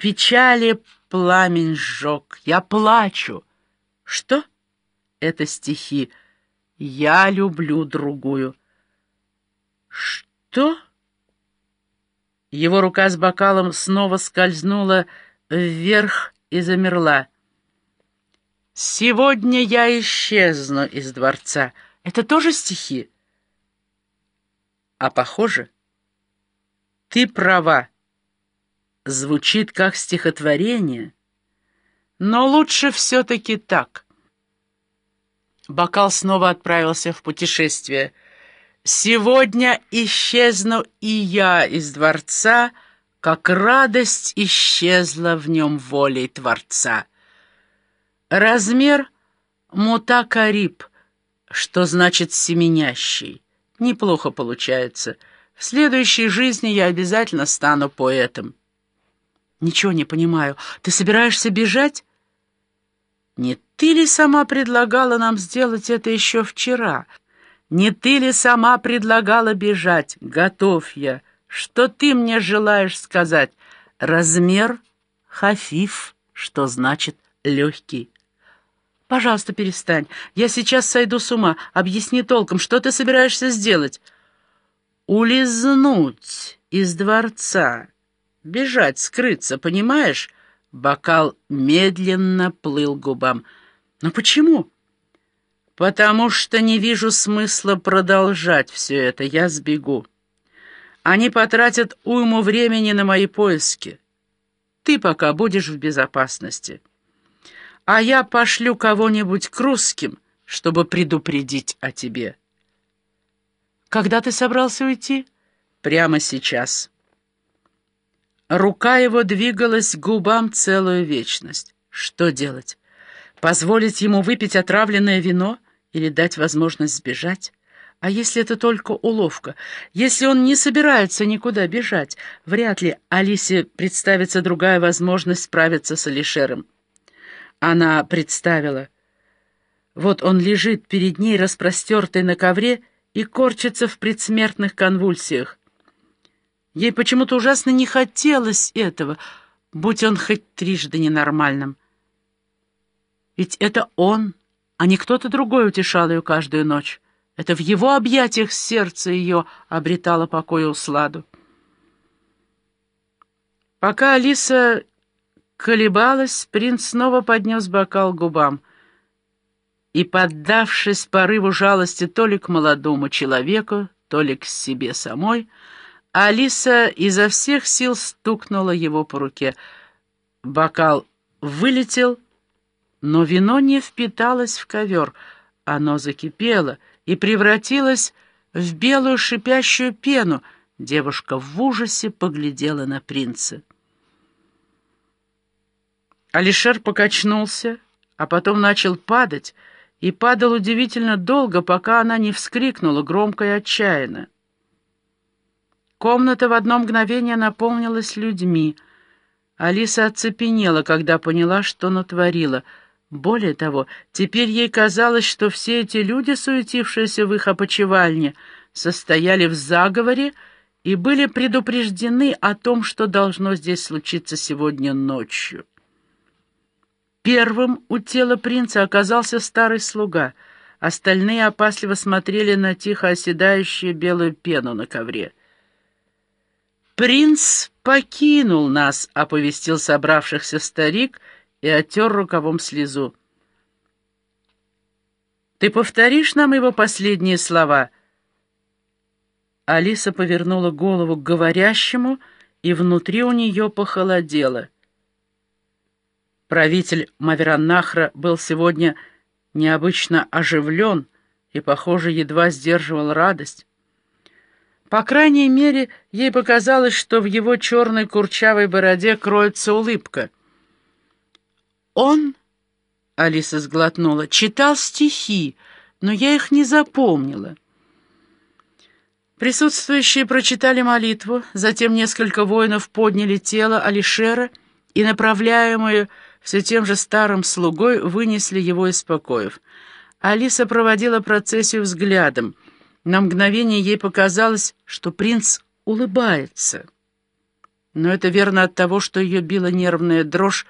печали пламень сжег. Я плачу. Что? Это стихи. Я люблю другую. Что? Его рука с бокалом снова скользнула вверх и замерла. «Сегодня я исчезну из дворца». Это тоже стихи? А похоже? Ты права. Звучит как стихотворение, но лучше все-таки так. Бокал снова отправился в путешествие. «Сегодня исчезну и я из дворца», как радость исчезла в нем волей Творца. Размер мутакариб, что значит «семенящий». Неплохо получается. В следующей жизни я обязательно стану поэтом. Ничего не понимаю. Ты собираешься бежать? Не ты ли сама предлагала нам сделать это еще вчера? Не ты ли сама предлагала бежать? Готов я. Что ты мне желаешь сказать? Размер хафиф, что значит легкий. Пожалуйста, перестань. Я сейчас сойду с ума. Объясни толком, что ты собираешься сделать? Улизнуть из дворца. Бежать, скрыться, понимаешь? Бокал медленно плыл губам. Но почему? Потому что не вижу смысла продолжать все это. Я сбегу. Они потратят уйму времени на мои поиски. Ты пока будешь в безопасности. А я пошлю кого-нибудь к русским, чтобы предупредить о тебе. Когда ты собрался уйти? Прямо сейчас. Рука его двигалась к губам целую вечность. Что делать? Позволить ему выпить отравленное вино или дать возможность сбежать? А если это только уловка? Если он не собирается никуда бежать, вряд ли Алисе представится другая возможность справиться с Алишером. Она представила. Вот он лежит перед ней, распростертый на ковре, и корчится в предсмертных конвульсиях. Ей почему-то ужасно не хотелось этого, будь он хоть трижды ненормальным. Ведь это он, а не кто-то другой утешал ее каждую ночь. Это в его объятиях сердце ее обретало покой и усладу. Пока Алиса колебалась, принц снова поднес бокал к губам и, поддавшись порыву жалости то ли к молодому человеку, то ли к себе самой, Алиса изо всех сил стукнула его по руке. Бокал вылетел, но вино не впиталось в ковер. Оно закипело — и превратилась в белую шипящую пену. Девушка в ужасе поглядела на принца. Алишер покачнулся, а потом начал падать, и падал удивительно долго, пока она не вскрикнула громко и отчаянно. Комната в одно мгновение наполнилась людьми. Алиса оцепенела, когда поняла, что натворила — более того, теперь ей казалось, что все эти люди, суетившиеся в их опочивальне, состояли в заговоре и были предупреждены о том, что должно здесь случиться сегодня ночью. Первым у тела принца оказался старый слуга. Остальные опасливо смотрели на тихо оседающую белую пену на ковре. «Принц покинул нас», — оповестил собравшихся старик — и оттер рукавом слезу. «Ты повторишь нам его последние слова?» Алиса повернула голову к говорящему, и внутри у нее похолодело. Правитель Мавераннахра был сегодня необычно оживлен и, похоже, едва сдерживал радость. По крайней мере, ей показалось, что в его черной курчавой бороде кроется улыбка — он, Алиса сглотнула, читал стихи, но я их не запомнила. Присутствующие прочитали молитву, затем несколько воинов подняли тело Алишера и, направляемые все тем же старым слугой, вынесли его из покоев. Алиса проводила процессию взглядом. На мгновение ей показалось, что принц улыбается. Но это верно от того, что ее била нервная дрожь,